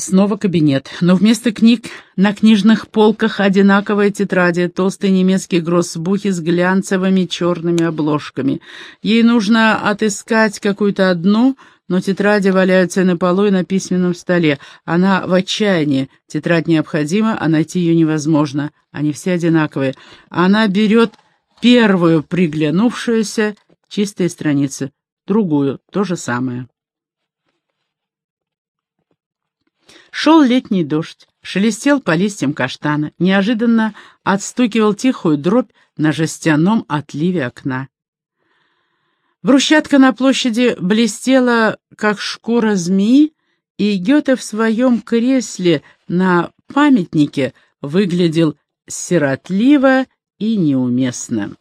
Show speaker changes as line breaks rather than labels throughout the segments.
Снова кабинет, но вместо книг на книжных полках одинаковые тетради, толстые немецкие гроссбухи с глянцевыми черными обложками. Ей нужно отыскать какую-то одну, но тетради валяются на полу и на письменном столе. Она в отчаянии. Тетрадь необходима, а найти ее невозможно. Они все одинаковые. Она берет первую приглянувшуюся, чистые страницы, другую, то же самое. Шел летний дождь, шелестел по листьям каштана, неожиданно отстукивал тихую дробь на жестяном отливе окна. Брусчатка на площади блестела, как шкура змеи, и Гёте в своем кресле на памятнике выглядел сиротливо и неуместно.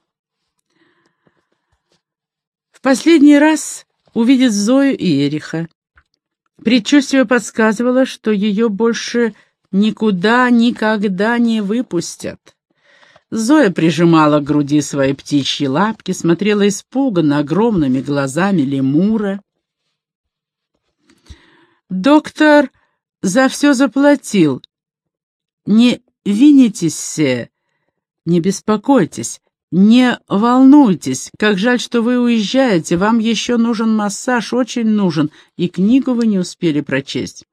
В последний раз увидит Зою и Эриха. Предчувствие подсказывало, что ее больше никуда никогда не выпустят. Зоя прижимала к груди свои птичьи лапки, смотрела испуганно огромными глазами лемура. «Доктор за все заплатил. Не винитесь, не беспокойтесь. «Не волнуйтесь, как жаль, что вы уезжаете, вам еще нужен массаж, очень нужен, и книгу вы не успели прочесть».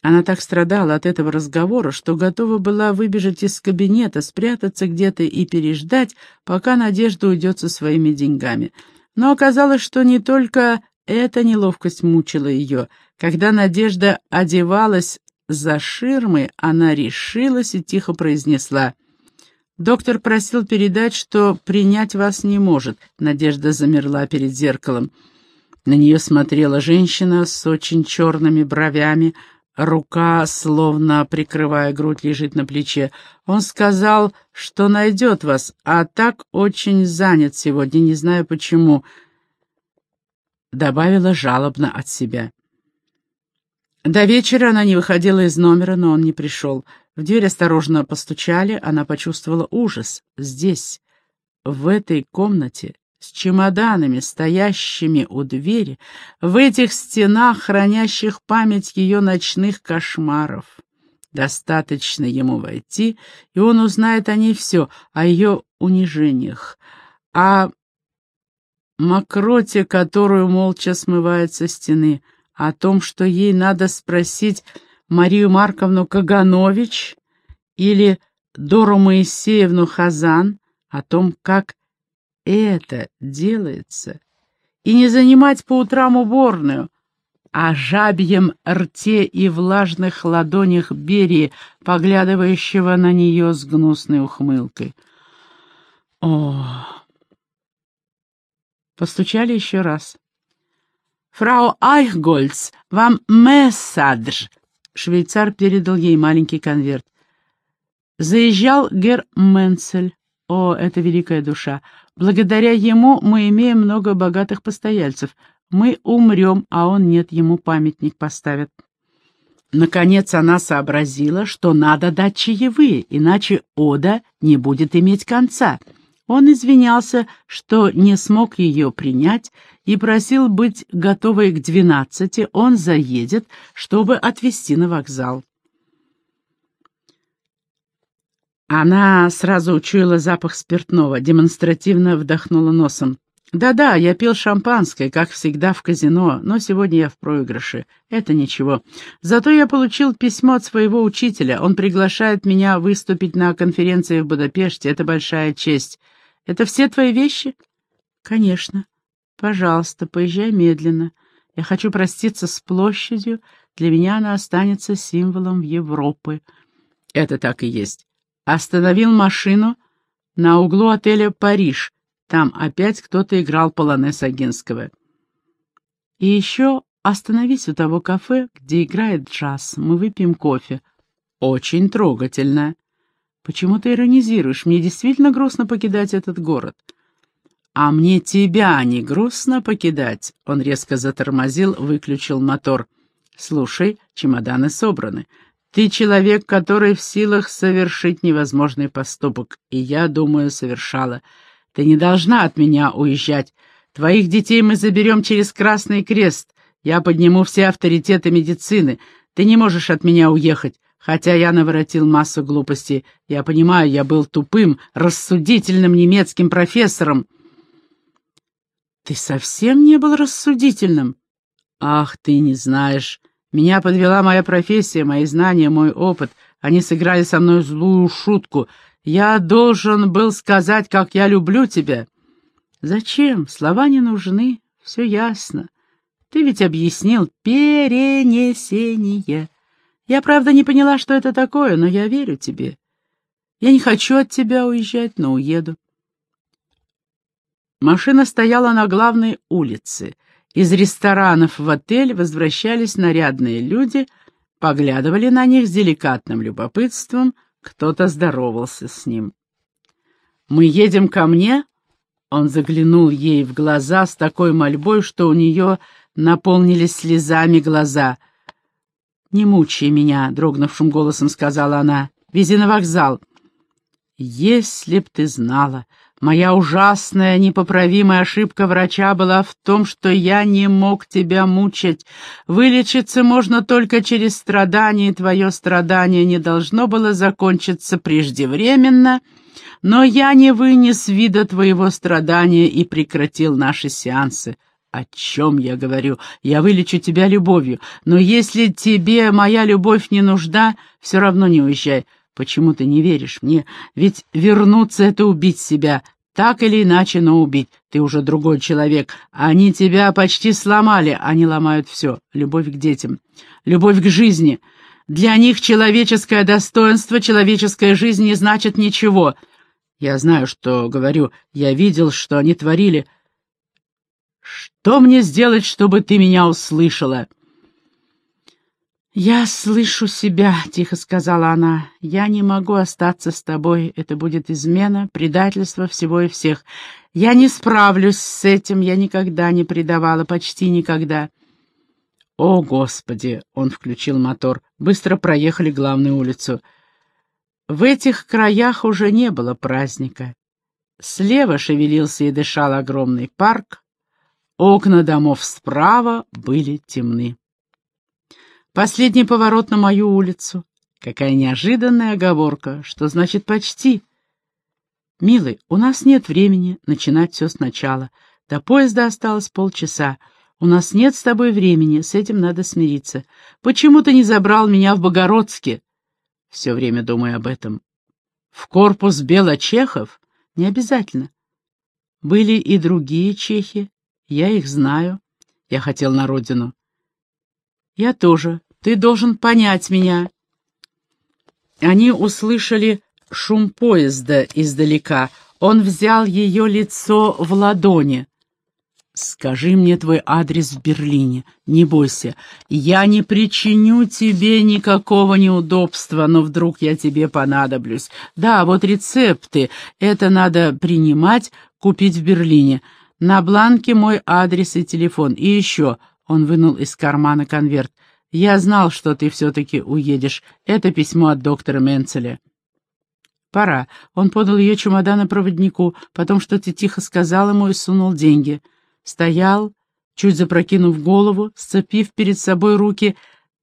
Она так страдала от этого разговора, что готова была выбежать из кабинета, спрятаться где-то и переждать, пока Надежда уйдет со своими деньгами. Но оказалось, что не только эта неловкость мучила ее. Когда Надежда одевалась за ширмой, она решилась и тихо произнесла — Доктор просил передать, что принять вас не может. Надежда замерла перед зеркалом. На нее смотрела женщина с очень черными бровями, рука, словно прикрывая грудь, лежит на плече. Он сказал, что найдет вас, а так очень занят сегодня, не знаю почему. Добавила жалобно от себя. До вечера она не выходила из номера, но он не пришел. В дверь осторожно постучали, она почувствовала ужас. Здесь, в этой комнате, с чемоданами, стоящими у двери, в этих стенах, хранящих память ее ночных кошмаров. Достаточно ему войти, и он узнает о ней все, о ее унижениях, о мокроте, которую молча смывает со стены, о том, что ей надо спросить Марию Марковну Каганович или Дору Моисеевну Хазан о том, как это делается, и не занимать по утрам уборную, а жабьем рте и влажных ладонях Берии, поглядывающего на нее с гнусной ухмылкой. О! Постучали еще раз. «Фрау Айхгольц, вам мессадж!» Швейцар передал ей маленький конверт. Заезжал Гер Менцель. О, это великая душа! Благодаря ему мы имеем много богатых постояльцев. Мы умрем, а он нет, ему памятник поставят. Наконец она сообразила, что надо дать чаевые, иначе Ода не будет иметь конца. Он извинялся, что не смог ее принять, и просил быть готовой к двенадцати, он заедет, чтобы отвезти на вокзал. Она сразу учуяла запах спиртного, демонстративно вдохнула носом. «Да-да, я пил шампанское, как всегда в казино, но сегодня я в проигрыше. Это ничего. Зато я получил письмо от своего учителя. Он приглашает меня выступить на конференции в Будапеште. Это большая честь. Это все твои вещи?» «Конечно. Пожалуйста, поезжай медленно. Я хочу проститься с площадью. Для меня она останется символом Европы. Это так и есть. Остановил машину на углу отеля «Париж». Там опять кто-то играл полонез Агинского. И еще остановись у того кафе, где играет джаз. Мы выпьем кофе. Очень трогательно. Почему ты иронизируешь? Мне действительно грустно покидать этот город. «А мне тебя не грустно покидать?» Он резко затормозил, выключил мотор. «Слушай, чемоданы собраны. Ты человек, который в силах совершить невозможный поступок, и я, думаю, совершала. Ты не должна от меня уезжать. Твоих детей мы заберем через Красный Крест. Я подниму все авторитеты медицины. Ты не можешь от меня уехать, хотя я наворотил массу глупостей. Я понимаю, я был тупым, рассудительным немецким профессором. Ты совсем не был рассудительным? Ах, ты не знаешь. Меня подвела моя профессия, мои знания, мой опыт. Они сыграли со мной злую шутку. Я должен был сказать, как я люблю тебя. Зачем? Слова не нужны. Все ясно. Ты ведь объяснил перенесение. Я, правда, не поняла, что это такое, но я верю тебе. Я не хочу от тебя уезжать, но уеду. Машина стояла на главной улице. Из ресторанов в отель возвращались нарядные люди, поглядывали на них с деликатным любопытством, кто-то здоровался с ним. «Мы едем ко мне?» Он заглянул ей в глаза с такой мольбой, что у нее наполнились слезами глаза. «Не мучай меня», — дрогнувшим голосом сказала она. «Вези на вокзал». «Если б ты знала, моя ужасная, непоправимая ошибка врача была в том, что я не мог тебя мучить. Вылечиться можно только через страдания, и твое страдание не должно было закончиться преждевременно» но я не вынес вида твоего страдания и прекратил наши сеансы. О чем я говорю? Я вылечу тебя любовью, но если тебе моя любовь не нужда, все равно не уезжай. Почему ты не веришь мне? Ведь вернуться — это убить себя. Так или иначе, но убить. Ты уже другой человек. Они тебя почти сломали. Они ломают все. Любовь к детям. Любовь к жизни. Для них человеческое достоинство, человеческая жизнь не значит ничего. Я знаю, что говорю. Я видел, что они творили. Что мне сделать, чтобы ты меня услышала?» «Я слышу себя», — тихо сказала она. «Я не могу остаться с тобой. Это будет измена, предательство всего и всех. Я не справлюсь с этим. Я никогда не предавала, почти никогда». «О, Господи!» — он включил мотор. Быстро проехали главную улицу. В этих краях уже не было праздника. Слева шевелился и дышал огромный парк. Окна домов справа были темны. Последний поворот на мою улицу. Какая неожиданная оговорка, что значит «почти». «Милый, у нас нет времени начинать все сначала. До поезда осталось полчаса. У нас нет с тобой времени, с этим надо смириться. Почему ты не забрал меня в Богородске?» Все время думаю об этом. В корпус белочехов? Не обязательно. Были и другие чехи, я их знаю. Я хотел на родину. Я тоже. Ты должен понять меня. Они услышали шум поезда издалека. Он взял ее лицо в ладони. «Скажи мне твой адрес в Берлине. Не бойся. Я не причиню тебе никакого неудобства, но вдруг я тебе понадоблюсь. Да, вот рецепты. Это надо принимать, купить в Берлине. На бланке мой адрес и телефон. И еще...» Он вынул из кармана конверт. «Я знал, что ты все-таки уедешь. Это письмо от доктора Менцеля». «Пора». Он подал ее чемоданы проводнику, потом что-то тихо сказал ему и сунул деньги. Стоял, чуть запрокинув голову, сцепив перед собой руки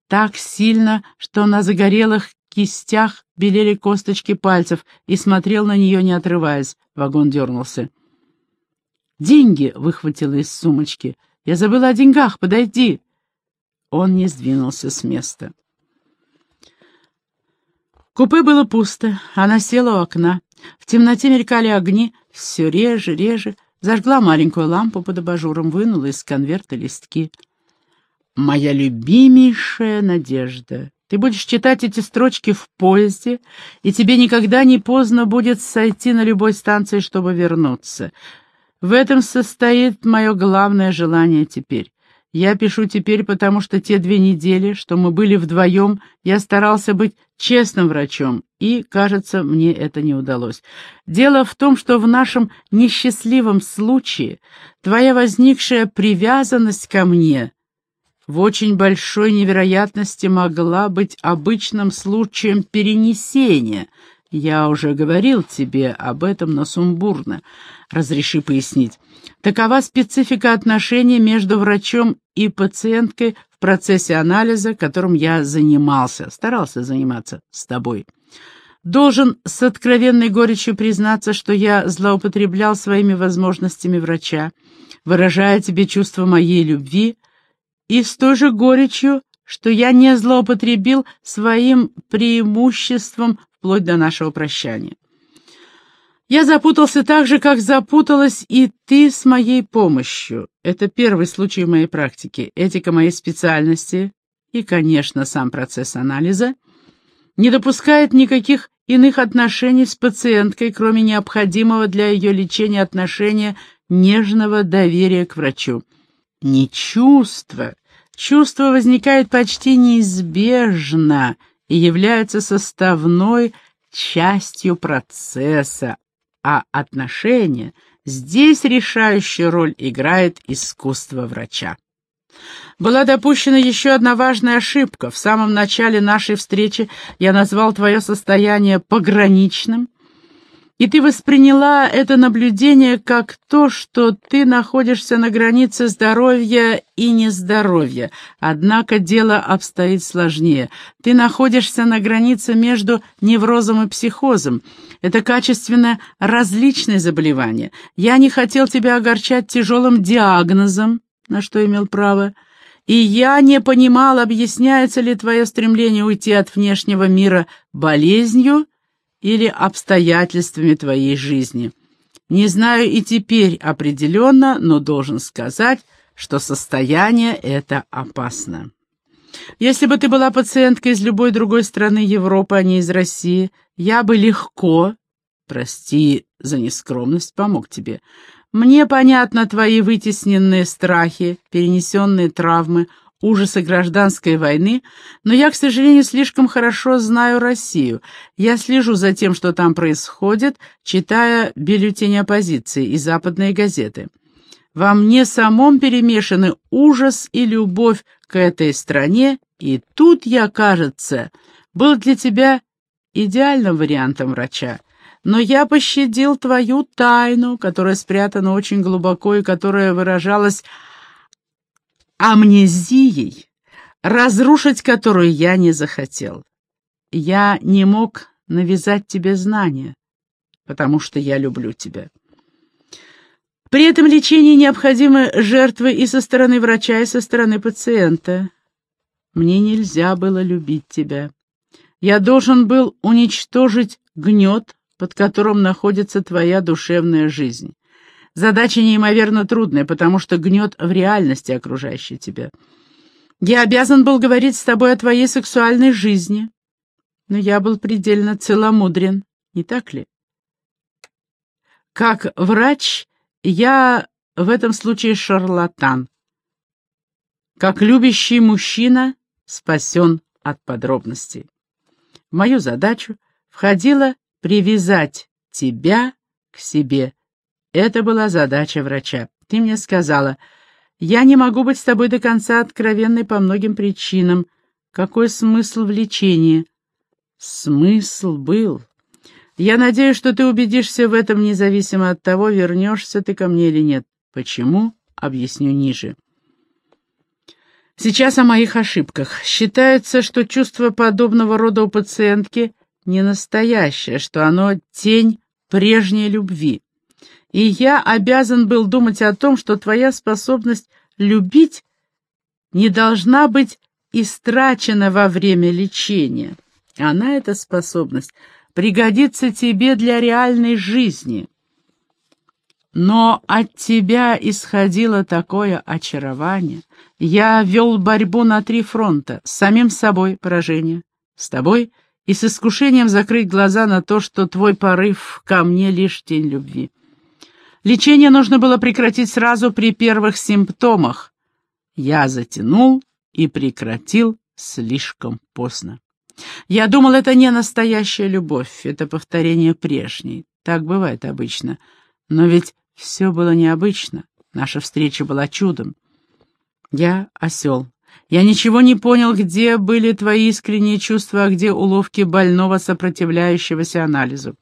так сильно, что на загорелых кистях белели косточки пальцев, и смотрел на нее, не отрываясь. Вагон дернулся. «Деньги!» — выхватила из сумочки. «Я забыла о деньгах, подойди!» Он не сдвинулся с места. Купе было пусто, она села у окна. В темноте мелькали огни, все реже, реже. Зажгла маленькую лампу под абажуром, вынула из конверта листки. «Моя любимейшая надежда, ты будешь читать эти строчки в поезде, и тебе никогда не поздно будет сойти на любой станции, чтобы вернуться. В этом состоит мое главное желание теперь. Я пишу теперь, потому что те две недели, что мы были вдвоем, я старался быть честным врачом, и, кажется, мне это не удалось. Дело в том, что в нашем несчастливом случае твоя возникшая привязанность ко мне в очень большой невероятности могла быть обычным случаем перенесения — я уже говорил тебе об этом, но сумбурно. Разреши пояснить. Такова специфика отношений между врачом и пациенткой в процессе анализа, которым я занимался, старался заниматься с тобой. Должен с откровенной горечью признаться, что я злоупотреблял своими возможностями врача, выражая тебе чувство моей любви, и с той же горечью, что я не злоупотребил своим преимуществом вплоть до нашего прощания. Я запутался так же, как запуталась и ты с моей помощью. Это первый случай в моей практике. Этика моей специальности и, конечно, сам процесс анализа не допускает никаких иных отношений с пациенткой, кроме необходимого для ее лечения отношения нежного доверия к врачу. Не чувство. Чувство возникает почти неизбежно и является составной частью процесса, а отношения здесь решающую роль играет искусство врача. Была допущена еще одна важная ошибка. В самом начале нашей встречи я назвал твое состояние пограничным, и ты восприняла это наблюдение как то, что ты находишься на границе здоровья и нездоровья. Однако дело обстоит сложнее. Ты находишься на границе между неврозом и психозом. Это качественно различные заболевания. Я не хотел тебя огорчать тяжелым диагнозом, на что имел право, и я не понимал, объясняется ли твое стремление уйти от внешнего мира болезнью или обстоятельствами твоей жизни. Не знаю и теперь определенно, но должен сказать, что состояние это опасно. Если бы ты была пациенткой из любой другой страны Европы, а не из России, я бы легко, прости за нескромность, помог тебе. Мне понятно твои вытесненные страхи, перенесенные травмы, ужасы гражданской войны, но я, к сожалению, слишком хорошо знаю Россию. Я слежу за тем, что там происходит, читая бюллетени оппозиции и западные газеты. Во мне самом перемешаны ужас и любовь к этой стране, и тут я, кажется, был для тебя идеальным вариантом врача. Но я пощадил твою тайну, которая спрятана очень глубоко и которая выражалась амнезией, разрушить которую я не захотел. Я не мог навязать тебе знания, потому что я люблю тебя. При этом лечении необходимы жертвы и со стороны врача, и со стороны пациента. Мне нельзя было любить тебя. Я должен был уничтожить гнет, под которым находится твоя душевная жизнь. Задача неимоверно трудная, потому что гнет в реальности окружающей тебя. Я обязан был говорить с тобой о твоей сексуальной жизни, но я был предельно целомудрен, не так ли? Как врач я в этом случае шарлатан. Как любящий мужчина спасен от подробностей. Мою задачу входило привязать тебя к себе, это была задача врача. Ты мне сказала, я не могу быть с тобой до конца откровенной по многим причинам. Какой смысл в лечении? Смысл был. Я надеюсь, что ты убедишься в этом независимо от того, вернешься ты ко мне или нет. Почему? Объясню ниже. Сейчас о моих ошибках. Считается, что чувство подобного рода у пациентки не настоящее, что оно тень прежней любви и я обязан был думать о том, что твоя способность любить не должна быть истрачена во время лечения. Она, эта способность, пригодится тебе для реальной жизни. Но от тебя исходило такое очарование. Я вел борьбу на три фронта, с самим собой поражение, с тобой и с искушением закрыть глаза на то, что твой порыв ко мне лишь тень любви. Лечение нужно было прекратить сразу при первых симптомах. Я затянул и прекратил слишком поздно. Я думал, это не настоящая любовь, это повторение прежней. Так бывает обычно. Но ведь все было необычно. Наша встреча была чудом. Я осел. Я ничего не понял, где были твои искренние чувства, а где уловки больного, сопротивляющегося анализу.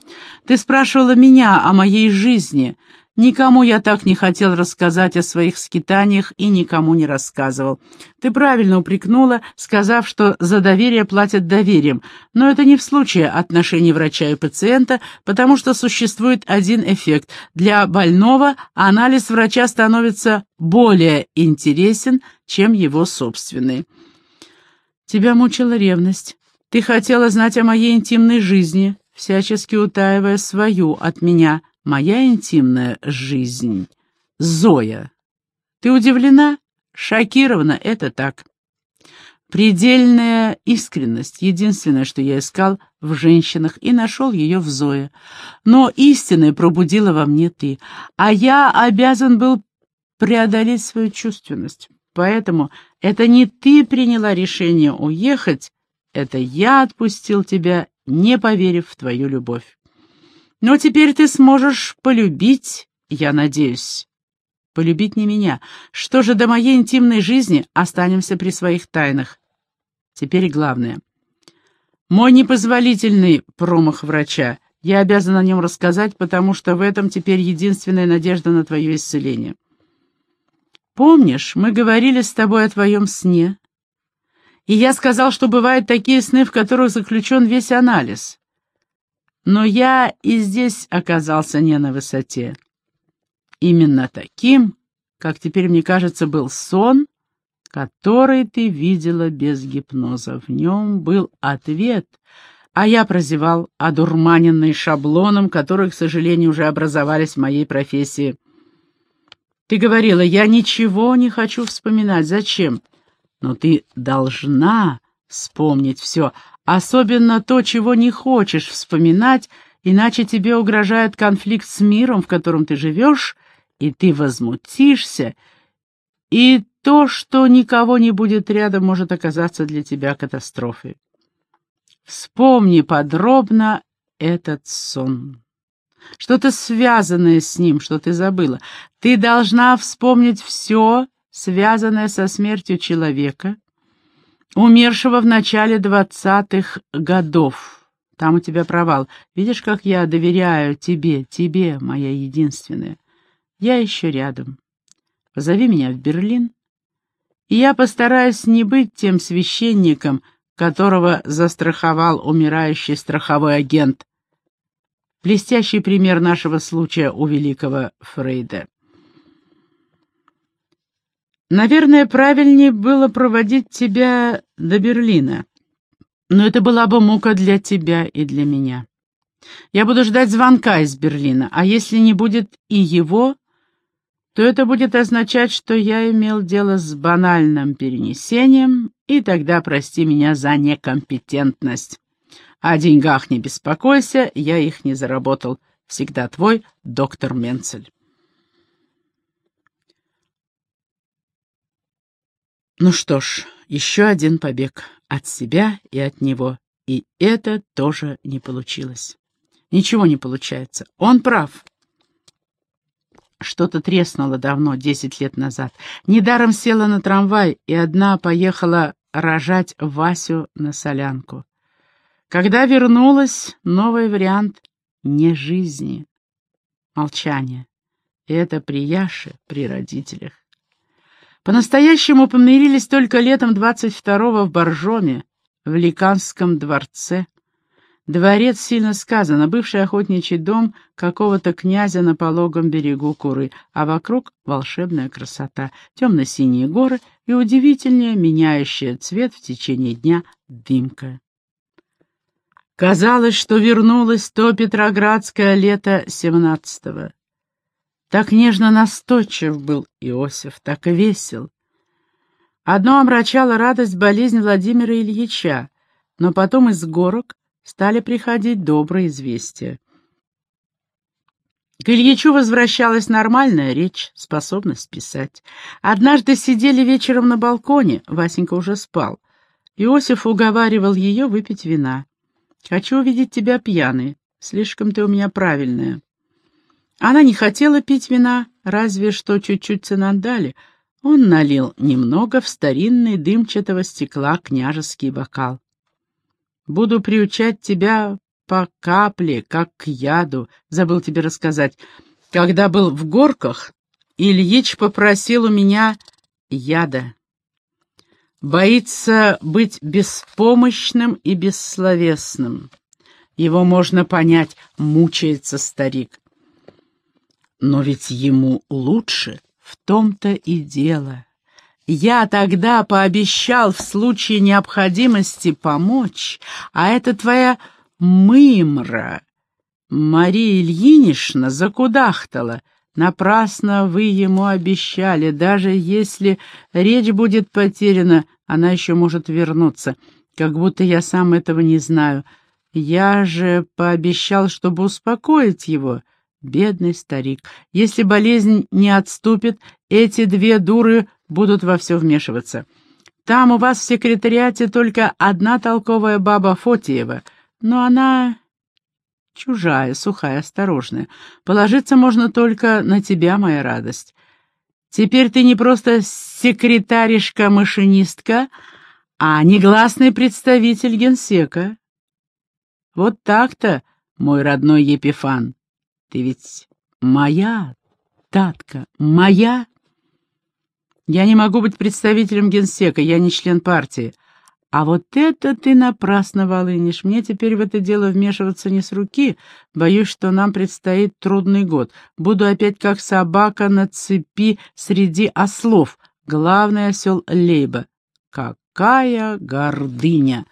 Ты спрашивала меня о моей жизни — Никому я так не хотел рассказать о своих скитаниях и никому не рассказывал. Ты правильно упрекнула, сказав, что за доверие платят доверием, но это не в случае отношений врача и пациента, потому что существует один эффект. Для больного анализ врача становится более интересен, чем его собственный. Тебя мучила ревность. Ты хотела знать о моей интимной жизни, всячески утаивая свою от меня моя интимная жизнь. Зоя. Ты удивлена? Шокирована? Это так. Предельная искренность — единственное, что я искал в женщинах, и нашел ее в Зое. Но истинное пробудила во мне ты, а я обязан был преодолеть свою чувственность. Поэтому это не ты приняла решение уехать, это я отпустил тебя, не поверив в твою любовь. Но теперь ты сможешь полюбить, я надеюсь. Полюбить не меня. Что же до моей интимной жизни, останемся при своих тайнах. Теперь главное. Мой непозволительный промах врача. Я обязан о нем рассказать, потому что в этом теперь единственная надежда на твое исцеление. Помнишь, мы говорили с тобой о твоем сне? И я сказал, что бывают такие сны, в которых заключен весь анализ. Но я и здесь оказался не на высоте. Именно таким, как теперь мне кажется, был сон, который ты видела без гипноза. В нем был ответ, а я прозевал одурманенный шаблоном, которые, к сожалению, уже образовались в моей профессии. Ты говорила, я ничего не хочу вспоминать. Зачем? Но ты должна вспомнить все, особенно то, чего не хочешь вспоминать, иначе тебе угрожает конфликт с миром, в котором ты живешь, и ты возмутишься, и то, что никого не будет рядом, может оказаться для тебя катастрофой. Вспомни подробно этот сон. Что-то связанное с ним, что ты забыла. Ты должна вспомнить все, связанное со смертью человека, умершего в начале двадцатых годов. Там у тебя провал. Видишь, как я доверяю тебе, тебе, моя единственная. Я еще рядом. Позови меня в Берлин, и я постараюсь не быть тем священником, которого застраховал умирающий страховой агент. Блестящий пример нашего случая у великого Фрейда. Наверное, правильнее было проводить тебя до Берлина. Но это была бы мука для тебя и для меня. Я буду ждать звонка из Берлина, а если не будет и его, то это будет означать, что я имел дело с банальным перенесением, и тогда прости меня за некомпетентность. О деньгах не беспокойся, я их не заработал. Всегда твой доктор Менцель. Ну что ж, еще один побег от себя и от него, и это тоже не получилось. Ничего не получается. Он прав. Что-то треснуло давно, десять лет назад. Недаром села на трамвай, и одна поехала рожать Васю на солянку. Когда вернулась, новый вариант не жизни. Молчание. И это при Яше, при родителях. По-настоящему помирились только летом 22-го в Боржоме, в Ликанском дворце. Дворец сильно сказано, бывший охотничий дом какого-то князя на пологом берегу Куры, а вокруг волшебная красота, темно-синие горы и удивительнее меняющая цвет в течение дня дымка. Казалось, что вернулось то петроградское лето семнадцатого. Так нежно настойчив был Иосиф, так и весел. Одно омрачало радость болезнь Владимира Ильича, но потом из горок стали приходить добрые известия. К Ильичу возвращалась нормальная речь, способность писать. Однажды сидели вечером на балконе, Васенька уже спал. Иосиф уговаривал ее выпить вина. «Хочу увидеть тебя пьяной. Слишком ты у меня правильная». Она не хотела пить вина, разве что чуть-чуть цинандали. Он налил немного в старинный дымчатого стекла княжеский бокал. «Буду приучать тебя по капле, как к яду. Забыл тебе рассказать. Когда был в горках, Ильич попросил у меня яда. Боится быть беспомощным и бессловесным. Его можно понять, мучается старик. Но ведь ему лучше, в том-то и дело. Я тогда пообещал в случае необходимости помочь, а это твоя мымра. Мария Ильинична закудахтала. Напрасно вы ему обещали, даже если речь будет потеряна, она еще может вернуться, как будто я сам этого не знаю. Я же пообещал, чтобы успокоить его. Бедный старик. Если болезнь не отступит, эти две дуры будут во все вмешиваться. Там у вас в секретариате только одна толковая баба Фотиева, но она чужая, сухая, осторожная. Положиться можно только на тебя, моя радость. Теперь ты не просто секретаришка-машинистка, а негласный представитель генсека. Вот так-то, мой родной Епифан. Ты ведь моя, Татка, моя. Я не могу быть представителем генсека, я не член партии. А вот это ты напрасно волынишь. Мне теперь в это дело вмешиваться не с руки. Боюсь, что нам предстоит трудный год. Буду опять как собака на цепи среди ослов. Главный осел Лейба. Какая гордыня!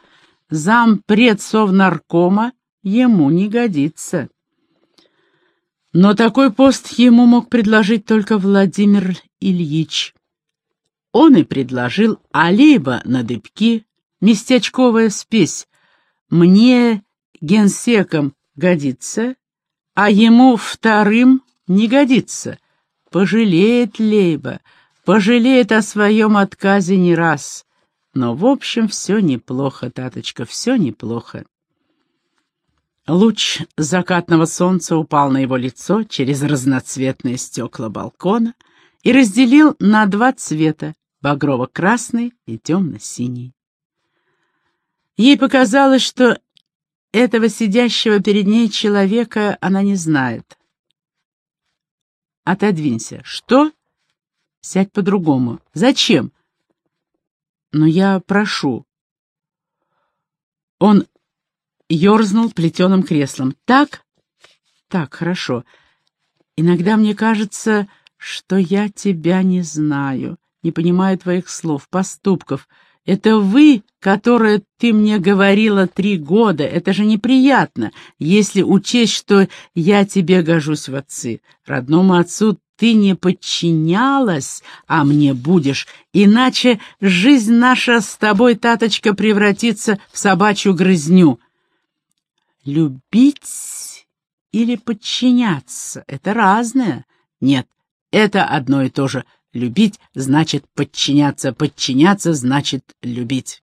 Зампред совнаркома ему не годится. Но такой пост ему мог предложить только Владимир Ильич. Он и предложил Алейба на дыбки, местечковая спесь. Мне генсеком годится, а ему вторым не годится. Пожалеет Лейба, пожалеет о своем отказе не раз. Но, в общем, все неплохо, Таточка, все неплохо. Луч закатного солнца упал на его лицо через разноцветные стекла балкона и разделил на два цвета — багрово-красный и темно-синий. Ей показалось, что этого сидящего перед ней человека она не знает. «Отодвинься». «Что?» «Сядь по-другому». «Зачем?» «Но я прошу». Он ерзнул плетеным креслом. «Так?» «Так, хорошо. Иногда мне кажется, что я тебя не знаю, не понимаю твоих слов, поступков. Это вы, которые ты мне говорила три года, это же неприятно, если учесть, что я тебе гожусь в отцы. Родному отцу ты не подчинялась, а мне будешь, иначе жизнь наша с тобой, таточка, превратится в собачью грызню». Любить или подчиняться — это разное. Нет, это одно и то же. Любить значит подчиняться, подчиняться значит любить.